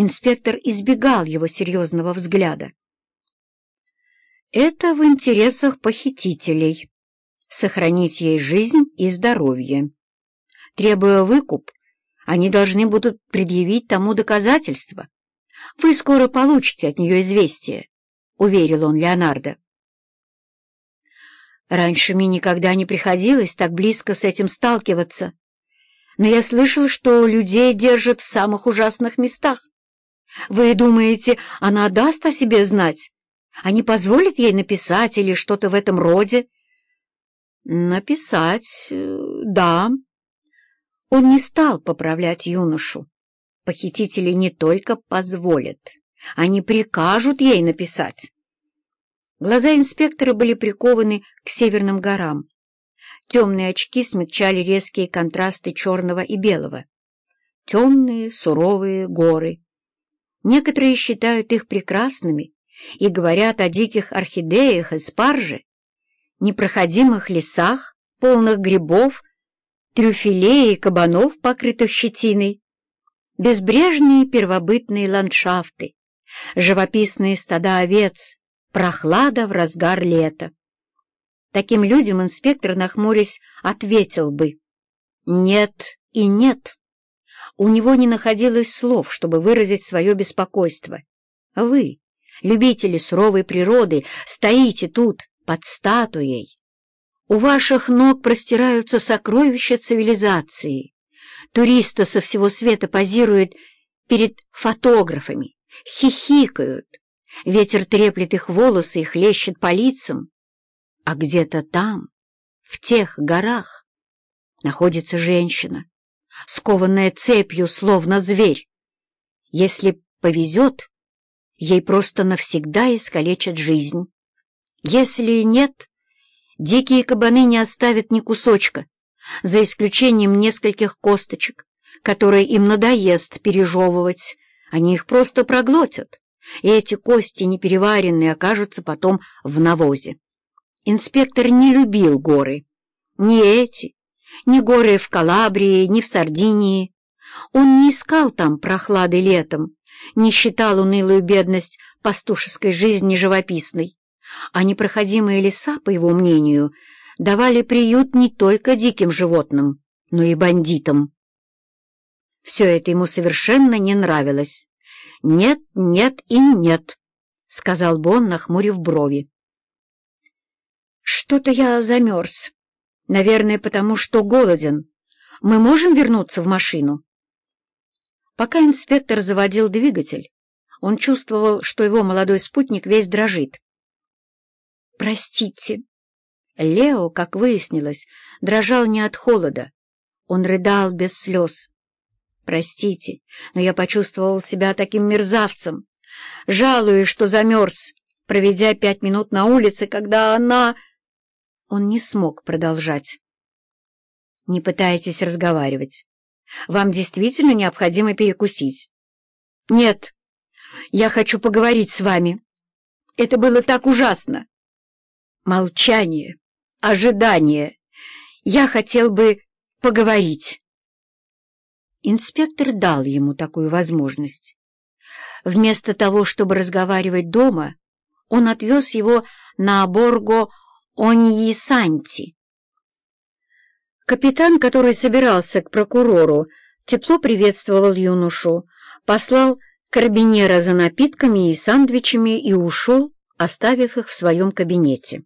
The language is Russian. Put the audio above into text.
Инспектор избегал его серьезного взгляда. «Это в интересах похитителей. Сохранить ей жизнь и здоровье. Требуя выкуп, они должны будут предъявить тому доказательства. Вы скоро получите от нее известие», — уверил он Леонардо. Раньше мне никогда не приходилось так близко с этим сталкиваться. Но я слышал, что людей держат в самых ужасных местах. Вы думаете, она даст о себе знать? Они позволят ей написать или что-то в этом роде? Написать, э, да. Он не стал поправлять юношу. Похитители не только позволят, они прикажут ей написать. Глаза инспектора были прикованы к северным горам. Темные очки смягчали резкие контрасты черного и белого. Темные, суровые горы. Некоторые считают их прекрасными и говорят о диких орхидеях и спарже, непроходимых лесах, полных грибов, трюфелей и кабанов, покрытых щетиной, безбрежные первобытные ландшафты, живописные стада овец, Прохлада в разгар лета. Таким людям инспектор, нахмурясь, ответил бы «нет и нет». У него не находилось слов, чтобы выразить свое беспокойство. Вы, любители суровой природы, стоите тут, под статуей. У ваших ног простираются сокровища цивилизации. Туристы со всего света позируют перед фотографами, хихикают, Ветер треплет их волосы и хлещет по лицам. А где-то там, в тех горах, находится женщина, скованная цепью, словно зверь. Если повезет, ей просто навсегда искалечат жизнь. Если нет, дикие кабаны не оставят ни кусочка, за исключением нескольких косточек, которые им надоест пережевывать, они их просто проглотят и эти кости непереваренные окажутся потом в навозе. Инспектор не любил горы. Ни эти, ни горы в Калабрии, ни в Сардинии. Он не искал там прохлады летом, не считал унылую бедность пастушеской жизни живописной. А непроходимые леса, по его мнению, давали приют не только диким животным, но и бандитам. Все это ему совершенно не нравилось. «Нет, нет и нет», — сказал Бон, нахмурив брови. «Что-то я замерз. Наверное, потому что голоден. Мы можем вернуться в машину?» Пока инспектор заводил двигатель, он чувствовал, что его молодой спутник весь дрожит. «Простите». Лео, как выяснилось, дрожал не от холода. Он рыдал без слез. Простите, но я почувствовал себя таким мерзавцем. Жалуюсь, что замерз, проведя пять минут на улице, когда она... Он не смог продолжать. Не пытайтесь разговаривать. Вам действительно необходимо перекусить. Нет, я хочу поговорить с вами. Это было так ужасно. Молчание, ожидание. Я хотел бы поговорить. Инспектор дал ему такую возможность. Вместо того, чтобы разговаривать дома, он отвез его на Борго Оньи-Санти. Капитан, который собирался к прокурору, тепло приветствовал юношу, послал карабинера за напитками и сандвичами и ушел, оставив их в своем кабинете.